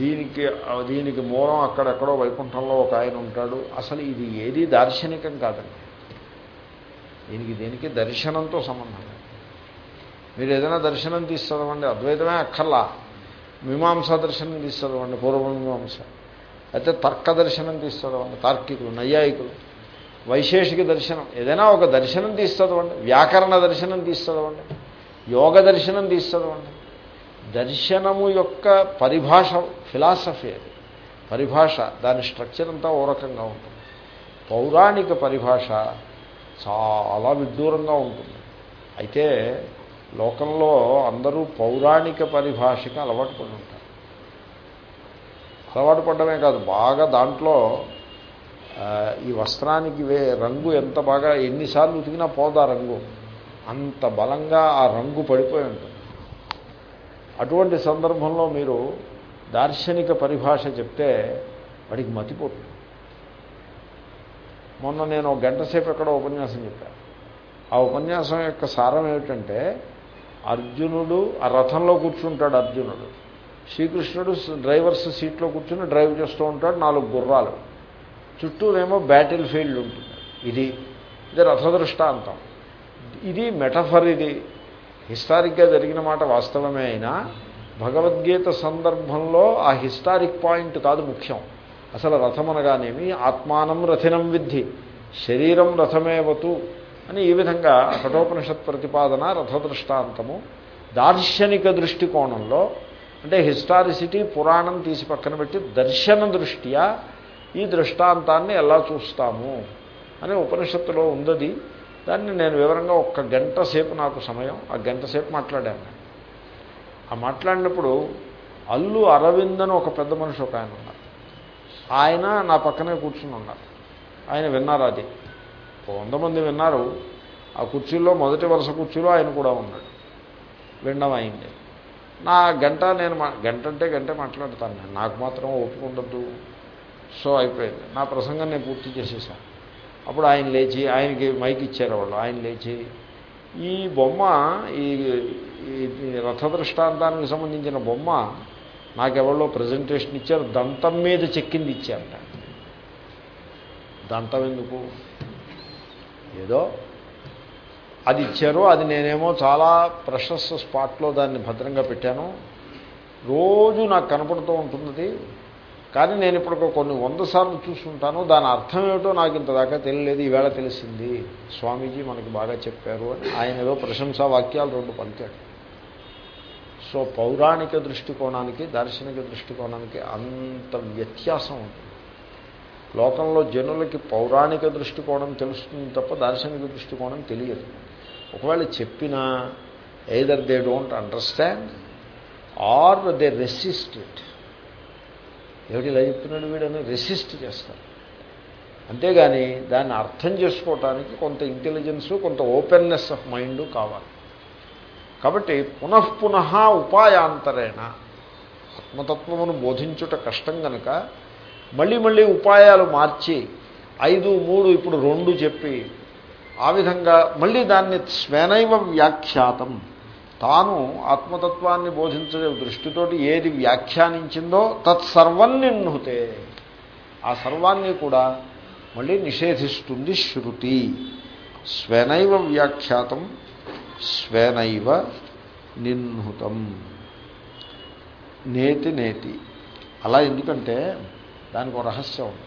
దీనికి దీనికి మూలం అక్కడెక్కడో వైకుంఠంలో ఒక ఆయన ఉంటాడు. అసలు ఇది ఏది దార్శనికం కాదండి. దీనికి దీనికి దర్శనంతో సంబంధం మీరు ఏదైనా దర్శనం తీస్తుందండి అద్వైతమే అక్కర్లా. మీమాంసా దర్శనం తీస్తుందండి పూర్వమీమాంస అయితే తర్క దర్శనం తీస్తుందండి తార్కికులు నైయాయికులు. వైశేషిక దర్శనం ఏదైనా ఒక దర్శనం తీస్తుందండి వ్యాకరణ దర్శనం తీస్తుందండి యోగ దర్శనం తీస్తుందండి దర్శనము యొక్క పరిభాష ఫిలాసఫీ అది. పరిభాష దాని స్ట్రక్చర్ అంతా ఓ రకంగా ఉంటుంది. పౌరాణిక పరిభాష చాలా విడ్డూరంగా ఉంటుంది. అయితే లోకంలో అందరూ పౌరాణిక పరిభాషకి అలవాటు పడి ఉంటారు. అలవాటు పడమే కాదు బాగా దాంట్లో ఈ వస్త్రానికి వే రంగు ఎంత బాగా ఎన్నిసార్లు ఉతికినా పోదా రంగు. అంత బలంగా ఆ రంగు పడిపోయి ఉంటుంది. అటువంటి సందర్భంలో మీరు దార్శనిక పరిభాష చెప్తే వాడికి మతిపోతుంది. మొన్న నేను ఒక గంట సేపు ఎక్కడ ఉపన్యాసం చెప్పాను ఆ ఉపన్యాసం యొక్క సారం ఏమిటంటే అర్జునుడు ఆ రథంలో కూర్చుంటాడు అర్జునుడు. శ్రీకృష్ణుడు డ్రైవర్స్ సీట్లో కూర్చుని డ్రైవ్ చేస్తూ ఉంటాడు నాలుగు గుర్రాలు. చుట్టూనేమో బ్యాటిల్ ఫీల్డ్ ఉంటుంది. ఇది ఇది రథదృష్టాంతం ఇది మెటఫర్ ఇది. హిస్టారిక్గా జరిగిన మాట వాస్తవమే అయినా భగవద్గీత సందర్భంలో ఆ హిస్టారిక్ పాయింట్ కాదు ముఖ్యం. అసలు రథం అనగానేమి? ఆత్మానం రథినం విద్ధి. శరీరం రథమేవతు అని ఈ విధంగా కఠోపనిషత్ ప్రతిపాదన రథదృష్టాంతము దార్శనిక దృష్టికోణంలో అంటే హిస్టారిసిటీ పురాణం తీసి పక్కన పెట్టి దర్శన దృష్ట్యా ఈ దృష్టాంతాన్ని ఎలా చూస్తాము? అని ఉపనిషత్తులో ఉందది. దాన్ని నేను వివరంగా ఒక్క గంట సేపు నాకు సమయం ఆ గంట సేపు మాట్లాడాను. ఆ మాట్లాడినప్పుడు అల్లు అరవింద్ అని ఒక పెద్ద మనిషి ఒక ఆయన ఉన్నారు. ఆయన నా పక్కనే కూర్చుని ఉన్నారు. ఆయన విన్నారు అది. వంద మంది విన్నారు. ఆ కుర్చీలో మొదటి వరుస కుర్చీలో ఆయన కూడా ఉన్నాడు. వినడం అయింది. నా గంట నేను గంట అంటే గంటే మాట్లాడతాను. నేను నాకు మాత్రం ఒప్పుకుండద్దు సో అయిపోయింది. నా ప్రసంగం నేను పూర్తి చేసేసాను. అప్పుడు ఆయన లేచి ఆయనకి మైక్ ఇచ్చారు వాళ్ళు. ఆయన లేచి ఈ బొమ్మ ఈ రథదృష్టాంతానికి సంబంధించిన బొమ్మ నాకెవరో ప్రజెంటేషన్ ఇచ్చారు? దంతం మీద చెక్కింది ఇచ్చారట. దంతం ఎందుకు? ఏదో అది ఇచ్చారు. అది నేనేమో చాలా ప్రశస్త స్పాట్లో దాన్ని భద్రంగా పెట్టాను. రోజు నాకు కనపడుతూ ఉంటుంది కానీ నేను ఇప్పుడు కొన్ని వంద సార్లు చూస్తుంటాను దాని అర్థం ఏమిటో నాకు ఇంతదాకా తెలియలేదు ఈవేళ తెలిసింది. స్వామీజీ మనకి బాగా చెప్పారు అని ఆయన ఏదో ప్రశంసా వాక్యాలు రెండు పలికాడు. సో పౌరాణిక దృష్టికోణానికి దార్శనిక దృష్టికోణానికి అంత వ్యత్యాసం ఉంటుంది లోకంలో జనులకి పౌరాణిక దృష్టికోణం తెలుస్తుంది తప్ప దార్శనిక దృష్టికోణం తెలియదు. ఒకవేళ చెప్పినా either they don't understand or they resist it ఏమిటి ఇలా చెప్తున్నాడు వీడని? రెసిస్ట్ చేస్తారు అంతేగాని దాన్ని అర్థం చేసుకోవటానికి కొంత ఇంటెలిజెన్సు కొంత ఓపెన్నెస్ ఆఫ్ మైండ్ కావాలి. కాబట్టి పునఃపునః ఉపాయాంతరేణ ఆత్మతత్వమును బోధించుట కష్టం కనుక మళ్ళీ మళ్ళీ ఉపాయాలు మార్చి ఐదు మూడు ఇప్పుడు రెండు చెప్పి ఆ విధంగా మళ్ళీ దాన్ని స్వేనైవ వ్యాఖ్యాతం. తాను ఆత్మతత్వాన్ని బోధించే దృష్టితోటి ఏది వ్యాఖ్యానించిందో తత్సర్వం నిన్నుతే. ఆ సర్వాన్ని కూడా మళ్ళీ నిషేధిస్తుంది శృతి. స్వనైవ వ్యాఖ్యాతం స్వనైవ నిన్నుతం. నేతి నేతి. అలా ఎందుకంటే దానికి ఒక రహస్యం ఉంది.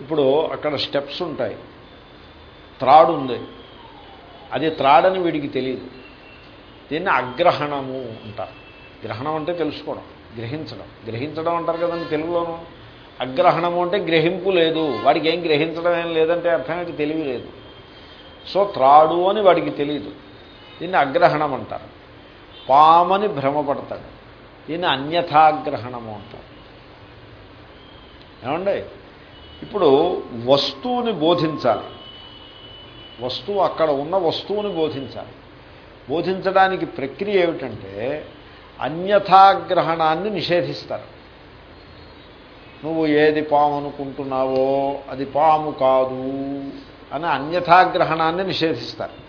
ఇప్పుడు అక్కడ స్టెప్స్ ఉంటాయి. త్రాడు ఉంది అది త్రాడని వీడికి తెలియదు దీన్ని అగ్రహణము అంటారు. గ్రహణం అంటే తెలుసుకోవడం గ్రహించడం. గ్రహించడం అంటారు కదండి తెలుగులోను. అగ్రహణము అంటే గ్రహింపు లేదు. వాడికి ఏం గ్రహించడం ఏం లేదంటే అర్థమేంటి తెలివి లేదు. సో త్రాడు అని వాడికి తెలియదు దీన్ని అగ్రహణం అంటారు. పామని భ్రమపడతాడు. దీన్ని అన్యథాగ్రహణము అంటారు. ఏమండి? ఇప్పుడు వస్తువుని బోధించాలి. వస్తువు అక్కడ ఉన్న వస్తువుని బోధించాలి. బోధించడానికి ప్రక్రియ ఏమిటంటే అన్యథాగ్రహణాన్ని నిషేధిస్తారు. నువ్వు ఏది పాము అనుకుంటున్నావో అది పాము కాదు అని అన్యథాగ్రహణాన్ని నిషేధిస్తారు.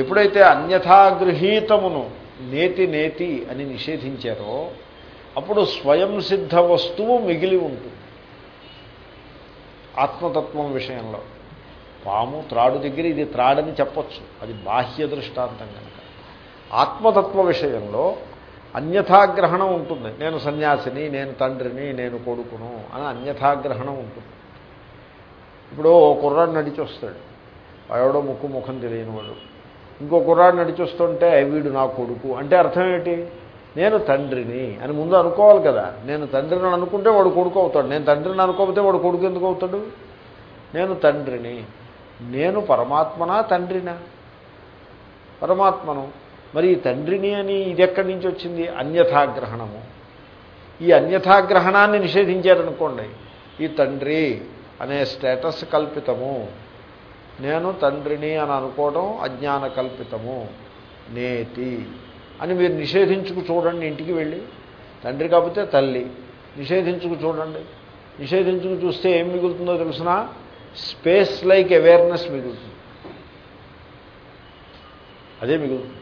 ఎప్పుడైతే అన్యథాగృహీతమును నేతి నేతి అని నిషేధించారో అప్పుడు స్వయం సిద్ధ వస్తువు మిగిలి ఉంటుంది. ఆత్మతత్వం విషయంలో. పాము త్రాడు దగ్గర ఇది త్రాడని చెప్పచ్చు. అది బాహ్య దృష్టాంతం కనుక. ఆత్మతత్వ విషయంలో అన్యథాగ్రహణం ఉంటుంది. నేను సన్యాసిని నేను తండ్రిని నేను కొడుకును అని అన్యథాగ్రహణం ఉంటుంది. ఇప్పుడు ఓ కుర్రాడు నడిచి వస్తాడు ముక్కు ముఖం తెలియని వాడు ఇంకో కుర్రాడు నడిచి వస్తుంటే వీడు నా కొడుకు. అంటే అర్థం ఏంటి? నేను తండ్రిని అని ముందు అనుకోవాలి కదా. నేను తండ్రిని అనుకుంటే వాడు కొడుకు అవుతాడు. నేను తండ్రిని అనుకోకపోతే వాడు కొడుకు ఎందుకు అవుతాడు? నేను తండ్రిని నేను పరమాత్మనా తండ్రినా? పరమాత్మను. మరి ఈ తండ్రిని అని ఇది ఎక్కడి నుంచి వచ్చింది? అన్యథాగ్రహణము. ఈ అన్యథాగ్రహణాన్ని నిషేధించారనుకోండి ఈ తండ్రి అనే స్టేటస్ కల్పితము. నేను తండ్రిని అని అనుకోవడం అజ్ఞాన కల్పితము. నేతి. అని మీరు నిషేధించుకు చూడండి ఇంటికి వెళ్ళి. తండ్రి కాకపోతే తల్లి. నిషేధించుకు చూడండి. నిషేధించుకు చూస్తే ఏం మిగులుతుందో తెలిసినా? స్పేస్ లైక్ అవేర్నెస్ మిగులుతుంది. అదే మిగులుతుంది.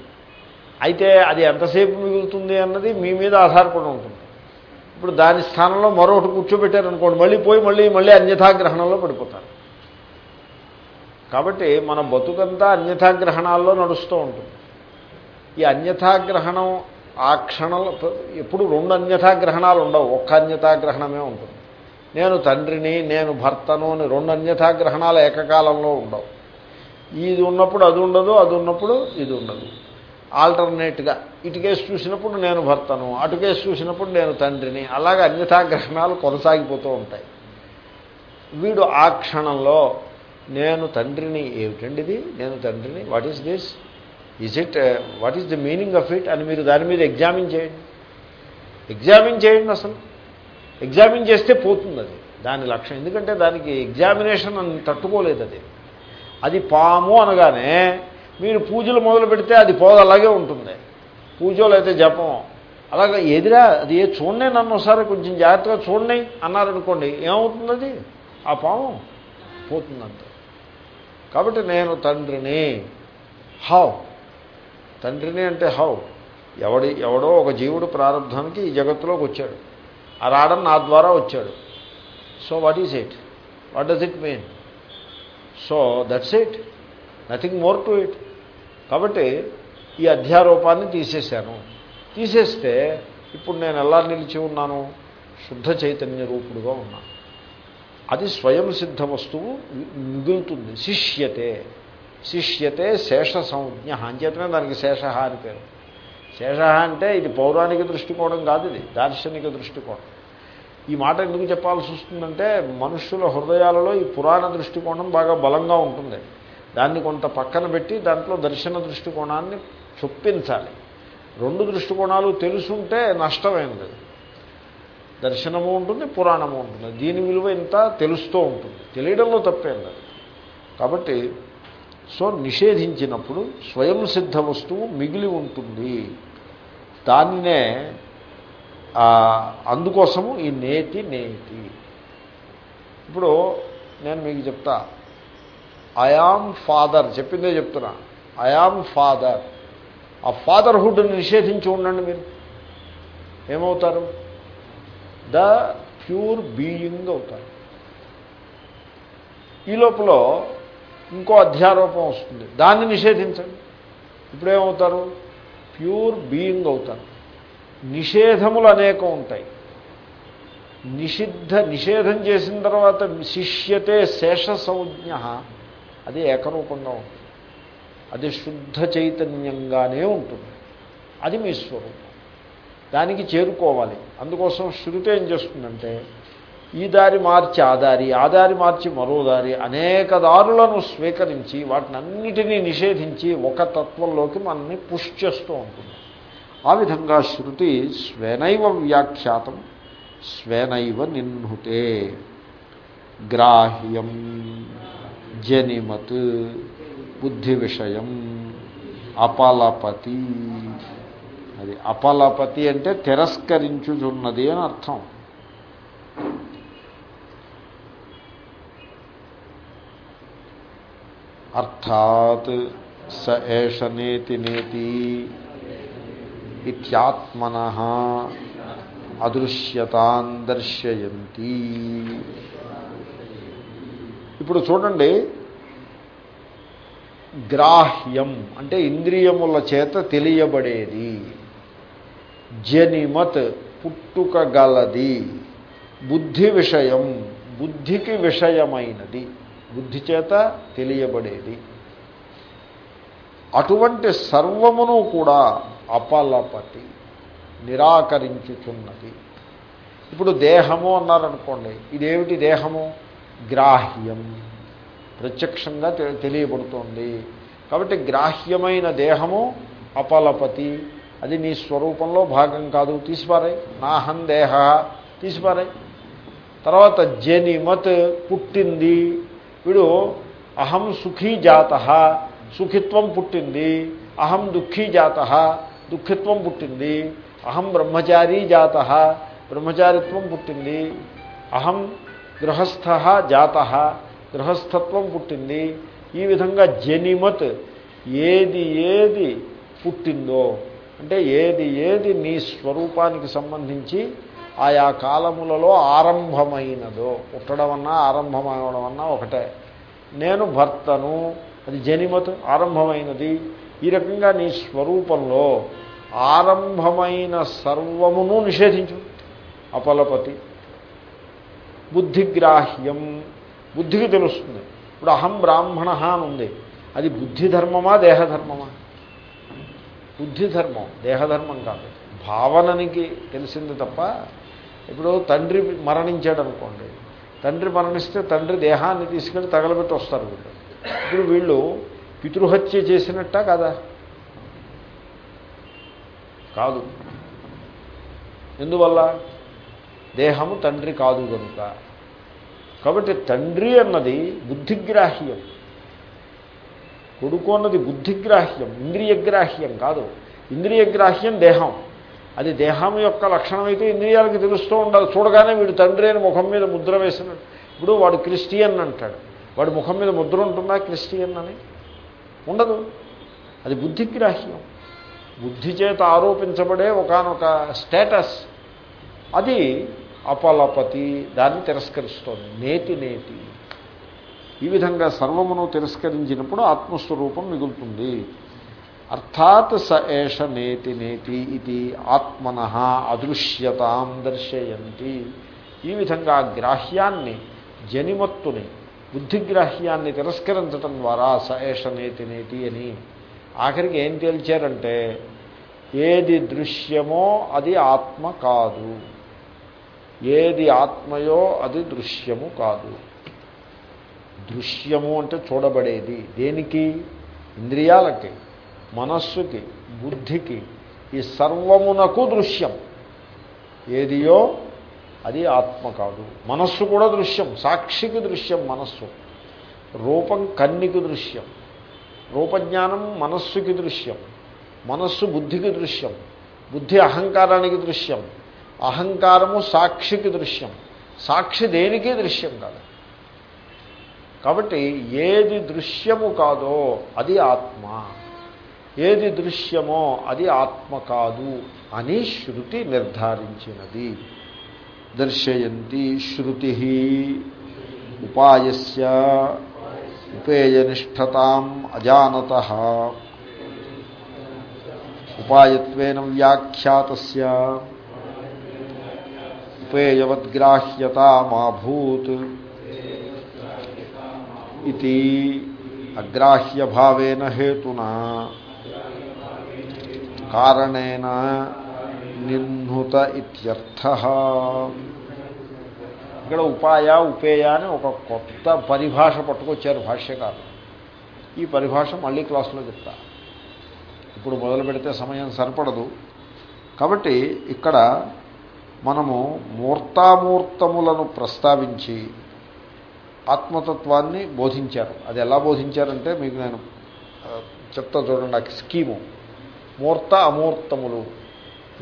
అయితే అది ఎంతసేపు మిగులుతుంది అన్నది మీ మీద ఆధారపడి ఉంటుంది. ఇప్పుడు దాని స్థానంలో మరొకటి కూర్చోబెట్టారనుకోండి మళ్ళీ పోయి మళ్ళీ మళ్ళీ అన్యథాగ్రహణంలో పడిపోతారు. కాబట్టి మన బతుకంతా అన్యథాగ్రహణాల్లో నడుస్తూ ఉంటుంది. ఈ అన్యథాగ్రహణం ఆ క్షణంలో ఎప్పుడు రెండు అన్యథాగ్రహణాలు ఉండవు ఒక్క అన్యథాగ్రహణమే ఉంటుంది. నేను తండ్రిని నేను భర్తను అని రెండు అన్యథాగ్రహణాలు ఏకకాలంలో ఉండవు. ఇది ఉన్నప్పుడు అది ఉండదు అది ఉన్నప్పుడు ఇది ఉండదు. ఆల్టర్నేట్గా ఇటుకేసి చూసినప్పుడు నేను భర్తను అటుకేసి చూసినప్పుడు నేను తండ్రిని అలాగే అన్యథాగ్రహణాలు కొనసాగిపోతూ ఉంటాయి. వీడు ఆ క్షణంలో నేను తండ్రిని ఏమిటండి ఇది? నేను తండ్రిని what is this is it what is the meaning of it అని మీరు దాని మీద ఎగ్జామిన్ చేయండి. ఎగ్జామిన్ చేయండి అసలు. ఎగ్జామిన్ చేస్తే పోతుంది అది దాని లక్ష్యం ఎందుకంటే దానికి ఎగ్జామినేషన్ అని తట్టుకోలేదు అది. అది పాము అనగానే మీరు పూజలు మొదలు పెడితే అది పోదు అలాగే ఉంటుంది. పూజలు అయితే జపం. అలాగే ఎదిరా అది ఏ చూడండి నన్ను ఒకసారి కొంచెం జాగ్రత్తగా చూడండి అన్నారనుకోండి ఏమవుతుంది అది ఆ పాము పోతుందంత కాబట్టి నేను తండ్రిని హౌ? తండ్రిని అంటే హౌ? ఎవడి ఎవడో ఒక జీవుడు ప్రారంభానికి ఈ జగత్తులోకి వచ్చాడు. ఆ రావడం నా ద్వారా వచ్చాడు. So what is it what does it mean so that's it nothing more to it కాబట్టి ఈ అధ్యారూపాన్ని తీసేశాను. తీసేస్తే ఇప్పుడు నేను ఎలా నిలిచి ఉన్నాను? శుద్ధ చైతన్య రూపుడుగా ఉన్నాను. అది స్వయం సిద్ధ వస్తువు మిగులుతుంది. శిష్యతే. శిష్యతే శేష సంజ్ఞ అంచేతనే దానికి శేష అని పేరు. శేష అంటే ఇది పౌరాణిక దృష్టికోణం కాదు ఇది దార్శనిక దృష్టికోణం. ఈ మాట ఎందుకు చెప్పాల్సి వస్తుందంటే మనుష్యుల హృదయాలలో ఈ పురాణ దృష్టికోణం బాగా బలంగా ఉంటుంది. దాన్ని కొంత పక్కన పెట్టి దాంట్లో దర్శన దృష్టికోణాన్ని చొప్పించాలి. రెండు దృష్టికోణాలు తెలుసుంటే నష్టమైంది దర్శనము ఉంటుంది పురాణము ఉంటుంది. దీని విలువ ఇంత తెలుస్తూ ఉంటుంది. తెలియడంలో తప్పేం లేదు. కాబట్టి సో నిషేధించినప్పుడు స్వయం సిద్ధ వస్తువు మిగిలి ఉంటుంది. దానినే అందుకోసము ఈ నేతి నేతి. ఇప్పుడు నేను మీకు చెప్తా. ఐఆమ్ ఫాదర్ చెప్పిందే చెప్తున్నా. ఐఆమ్ ఫాదర్ ఆ ఫాదర్హుడ్ని నిషేధించి ఉండండి మీరు. ఏమవుతారు? ద ప్యూర్ బీయింగ్ అవుతారు. ఈ లోపల ఇంకో అధ్యారోపం వస్తుంది. దాన్ని నిషేధించండి. ఇప్పుడేమవుతారు? ప్యూర్ బీయింగ్ అవుతాను నిషేధములు అనేకం ఉంటాయి. నిషిద్ధ నిషేధం చేసిన తర్వాత శిష్యతే శేష సంజ్ఞ అది ఏకరూపంగా ఉంటుంది. అది శుద్ధ చైతన్యంగానే ఉంటుంది. అది మీ స్వరూపం. దానికి చేరుకోవాలి. అందుకోసం శృతి ఏం చేస్తుందంటే ఈ దారి మార్చి ఆ దారి ఆ దారి మార్చి మరో దారి అనేక దారులను స్వీకరించి వాటిని అన్నిటినీ నిషేధించి ఒక తత్వంలోకి మనల్ని పుష్ చేస్తూ ఉంటుంది. ఆ విధంగా శృతి స్వేనైవ వ్యాఖ్యాతం స్వేనైవ నిన్హుతే గ్రాహ్యం జనిమత్ బుద్ధి విషయం అపలపతి. అది అపలపతి అంటే తిరస్కరించుచున్నది అని అర్థం. అర్థాత్ స ఏష నేతి నేతి ఇత్యాత్మన అదృశ్యతాన్ దర్శయంతి. ఇప్పుడు చూడండి గ్రాహ్యం అంటే ఇంద్రియముల చేత తెలియబడేది. జనిమత్ పుట్టుక గలది బుద్ధి విషయం బుద్ధికి విషయమైనది. బుద్ధి చేత తెలియబడేది. అటువంటి సర్వమును కూడా అపలపతి నిరాకరించుచున్నది. ఇప్పుడు దేహము అన్నారనుకోండి ఇదేమిటి దేహము? గ్రాహ్యం. ప్రత్యక్షంగా తెలియబడుతోంది. కాబట్టి గ్రాహ్యమైన దేహము అపలపతి. అది నీ స్వరూపంలో భాగం కాదు తీసిపారాయి. నాహం దేహ తీసిపారాయి. తర్వాత జనిమత్ పుట్టింది. వీడు అహం సుఖీ జాత సుఖిత్వం పుట్టింది. అహం దుఃఖీ జాత దుఃఖిత్వం పుట్టింది. అహం బ్రహ్మచారీ జాత బ్రహ్మచారిత్వం పుట్టింది. అహం గృహస్థ జాత గృహస్థత్వం పుట్టింది. ఈ విధంగా జనిమత్ ఏది ఏది పుట్టిందో అంటే ఏది ఏది నీ స్వరూపానికి సంబంధించి ఆయా కాలములలో ఆరంభమైనదో పుట్టడం అన్నా ఆరంభమవడం అన్నా ఒకటే. నేను భర్తను అది జనిమత్ ఆరంభమైనది. ఈ రకంగా నీ స్వరూపంలో ఆరంభమైన సర్వమును నిషేధించు. అపలపతి. బుద్ధిగ్రాహ్యం. బుద్ధికి తెలుస్తుంది. ఇప్పుడు అహం బ్రాహ్మణ అని ఉంది. అది బుద్ధిధర్మమా దేహధర్మమా? బుద్ధిధర్మం దేహధర్మం కాదు. భావననికి తెలిసింది తప్ప ఇప్పుడు తండ్రి మరణించాడు అనుకోండి తండ్రి మరణిస్తే తండ్రి దేహాన్ని తీసుకెళ్ళి తగలబెట్టి వస్తారు వీళ్ళు. ఇప్పుడు వీళ్ళు పితృహత్య చేసినట్ట కదా? కాదు. ఎందువల్ల? దేహము తండ్రి కాదు కనుక కాబట్టి తండ్రి అన్నది బుద్ధిగ్రాహ్యం. కొడుకు అన్నది బుద్ధిగ్రాహ్యం ఇంద్రియగ్రాహ్యం కాదు. ఇంద్రియగ్రాహ్యం దేహం. అది దేహం యొక్క లక్షణం అయితే ఇంద్రియాలకు తెలుస్తూ ఉండాలి. చూడగానే వీడు తండ్రి అని ముఖం మీద ముద్ర వేసినట్టు ఇప్పుడు వాడు క్రిస్టియన్ అంటాడు. వాడి ముఖం మీద ముద్ర ఉంటుందా క్రిస్టియన్ అని? ఉండదు. అది బుద్ధిగ్రాహ్యం. బుద్ధి చేత ఆరోపించబడే ఒకనొక స్టేటస్. అది అపలపతి దాన్ని తిరస్కరిస్తోంది. నేతి నేతి. ఈ విధంగా సర్వమును తిరస్కరించినప్పుడు ఆత్మస్వరూపం మిగులుతుంది. అర్థాత్ స ఏష నేతి నేతి ఇది ఆత్మన అదృశ్యతాం దర్శయంతి. ఈ విధంగా గ్రాహ్యాన్ని జనిమత్తుని బుద్ధిగ్రాహ్యాన్ని తిరస్కరించటం ద్వారా స ఏష నేతి నేతి అని ఆఖరికి ఏం తేల్చారంటే ఏది దృశ్యమో అది ఆత్మ కాదు. ఏది ఆత్మయో అది దృశ్యము కాదు. దృశ్యము అంటే చూడబడేది దేనికి? ఇంద్రియాలకి. మనస్సుకి బుద్ధికి ఈ సర్వమునకు దృశ్యం. ఏదియో అది ఆత్మ కాదు. మనస్సు కూడా దృశ్యం సాక్షికి దృశ్యం మనస్సు. రూపం కన్నికి దృశ్యం. రూపజ్ఞానం మనస్సుకి దృశ్యం. మనస్సు బుద్ధికి దృశ్యం. బుద్ధి అహంకారానికి దృశ్యం. అహంకారము సాక్షికి దృశ్యం. సాక్షి దేనికి దృశ్యం కాదు. కాబట్టి ఏది దృశ్యము కాదో అది ఆత్మ. ఏది దృశ్యమో అది ఆత్మ కాదు అని శృతి నిర్ధారించినది. దర్శయంతి శృతి ఉపాయస్య ఉపేయనిష్టతాం అజానత. ఉపాయత్వేన వ్యాఖ్యాత ఉపేయవద్గ్రాహ్యతామాభూత్ ఇది అగ్రాహ్యభావేన హేతునా. కారణేన నిర్ణుత ఇత్యర్థ. ఇక్కడ ఉపాయ ఉపేయ అని ఒక కొత్త పరిభాష పట్టుకొచ్చారు భాష్యకారు ఈ పరిభాష మళ్ళీ క్లాసులో చెప్తా. ఇప్పుడు మొదలు పెడితే సమయం సరిపడదు. కాబట్టి ఇక్కడ మనము మూర్తామూర్తములను ప్రస్తావించి ఆత్మతత్వాన్ని బోధించారు. అది ఎలా బోధించారంటే మీకు నేను చెప్తా చూడండి నాకు స్కీము. మూర్త అమూర్తములు.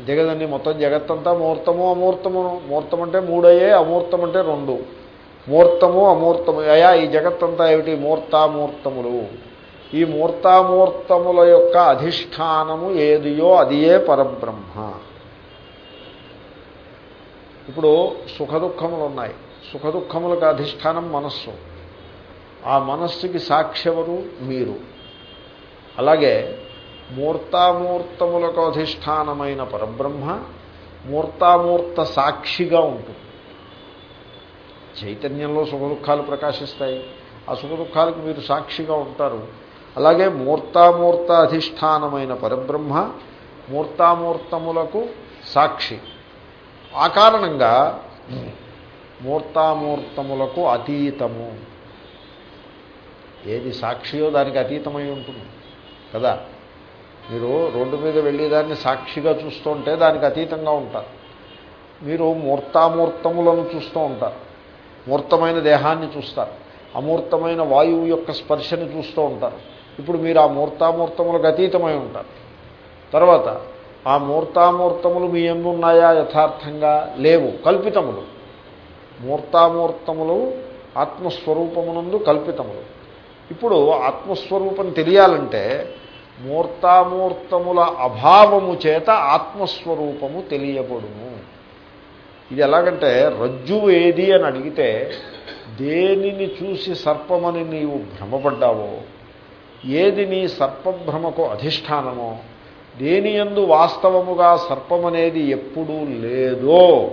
జగదండి మొత్తం జగత్తంతా మూర్తము అమూర్తము. మూర్తం అంటే మూడయ్యే అమూర్తం అంటే రెండు. మూర్తము అమూర్తము. అయా ఈ జగత్తంతా ఏమిటి? మూర్తామూర్తములు. ఈ మూర్తామూర్తముల యొక్క అధిష్టానము ఏదియో అదియే పరబ్రహ్మ. ఇప్పుడు సుఖదుఖములు ఉన్నాయి సుఖదుఖములకు అధిష్టానం మనస్సు. ఆ మనస్సుకి సాక్ష్యవరు మీరు. అలాగే మూర్తామూర్తములకు అధిష్టానమైన పరబ్రహ్మ మూర్తామూర్త సాక్షిగా ఉంటుంది. చైతన్యంలో సుఖదుఖాలు ప్రకాశిస్తాయి. ఆ సుఖదుఖాలకు మీరు సాక్షిగా ఉంటారు. అలాగే మూర్తామూర్త అధిష్టానమైన పరబ్రహ్మ మూర్తామూర్తములకు సాక్షి. ఆ కారణంగా మూర్తామూర్తములకు అతీతము. ఏది సాక్షియో దానికి అతీతమై ఉంటుంది కదా. మీరు రోడ్డు మీద వెళ్ళేదాన్ని సాక్షిగా చూస్తుంటే దానికి అతీతంగా ఉంటారు. మీరు మూర్తామూర్తములను చూస్తూ ఉంటారు. మూర్తమైన దేహాన్ని చూస్తారు. అమూర్తమైన వాయువు యొక్క స్పర్శని చూస్తూ ఉంటారు. ఇప్పుడు మీరు ఆ మూర్తామూర్తములకు అతీతమై ఉంటారు. తర్వాత ఆ మూర్తామూర్తములు మీ ఉన్నాయా యథార్థంగా లేవు కల్పితములు. మూర్తామూర్తములు ఆత్మస్వరూపమునందు కల్పితములు. ఇప్పుడు ఆత్మస్వరూపం తెలియాలంటే మూర్తామూర్తముల అభావము చేత ఆత్మస్వరూపము తెలియబడును. ఇది ఎలాగంటే రజ్జువు ఏది అని అడిగితే దేనిని చూసి సర్పమని నీవు భ్రమపడ్డావో ఏది నీ సర్పభ్రమకు అధిష్టానమో దేని ఎందు వాస్తవముగా సర్పమనేది ఎప్పుడూ లేదో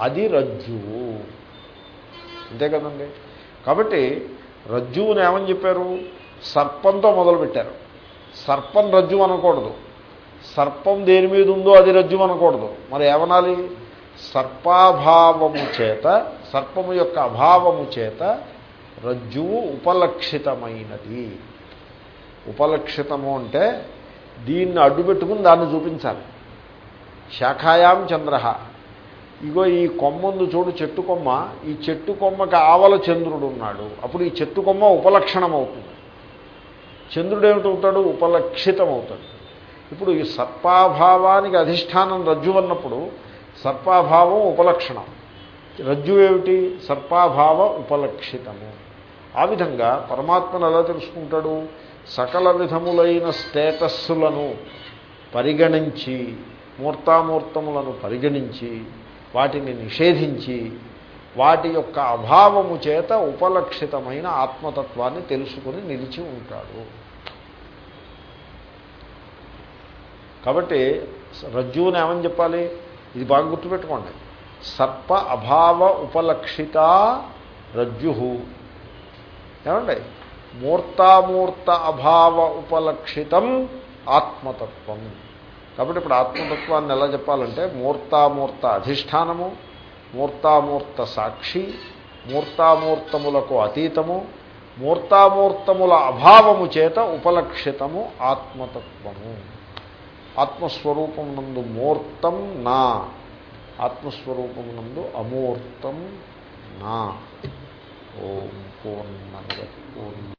అది రజ్జువు. అంతే కదండి? కాబట్టి రజ్జువుని ఏమని చెప్పారు? సర్పంతో మొదలుపెట్టారు. సర్పం రజ్జు అనకూడదు. సర్పం దేని మీద ఉందో అది రజ్జు అనకూడదు. మరి ఏమనాలి? సర్పాభావము చేత సర్పము యొక్క అభావము చేత రజ్జువు ఉపలక్షితమైనది. ఉపలక్షితము అంటే దీన్ని అడ్డుపెట్టుకుని దాన్ని చూపించాలి. శాఖాయాం చంద్ర. ఇగో ఈ కొమ్మందు చూడు చెట్టు కొమ్మ. ఈ చెట్టు కొమ్మకి ఆవల చంద్రుడు ఉన్నాడు. అప్పుడు ఈ చెట్టు కొమ్మ ఉపలక్షణం అవుతుంది చంద్రుడు ఏమిటవుతాడు ఉపలక్షితం అవుతాడు ఇప్పుడు ఈ సర్పాభావానికి అధిష్టానం రజ్జు అన్నప్పుడు సర్పాభావం ఉపలక్షణం. రజ్జు ఏమిటి? సర్పాభావ ఉపలక్షితము. ఆ విధంగా పరమాత్మను ఎలా తెలుసుకుంటాడు? సకల విధములైన స్టేటస్సులను పరిగణించి మూర్తామూర్తములను పరిగణించి వాటిని నిషేధించి వాటి యొక్క అభావము చేత ఉపలక్షితమైన ఆత్మతత్వాన్ని తెలుసుకుని నిలిచి ఉంటాడు. కాబట్టి రజ్జువుని ఏమని చెప్పాలి? ఇది బాగా గుర్తుపెట్టుకోండి. సర్ప అభావ ఉపలక్షిత రజ్జు ఏమండి? మూర్తామూర్త అభావ ఉపలక్షితం ఆత్మతత్వం. కాబట్టి ఇప్పుడు ఆత్మతత్వాన్ని ఎలా చెప్పాలంటే మూర్తామూర్త అధిష్టానము మూర్తామూర్త సాక్షి మూర్తామూర్తములకు అతీతము మూర్తామూర్తముల అభావము చేత ఉపలక్షితము ఆత్మతత్వము. ఆత్మస్వరూపం నందు మూర్తం నా ఆత్మస్వరూపమునందు అమూర్తం నా. ఓం పూర్ణ పూర్ణ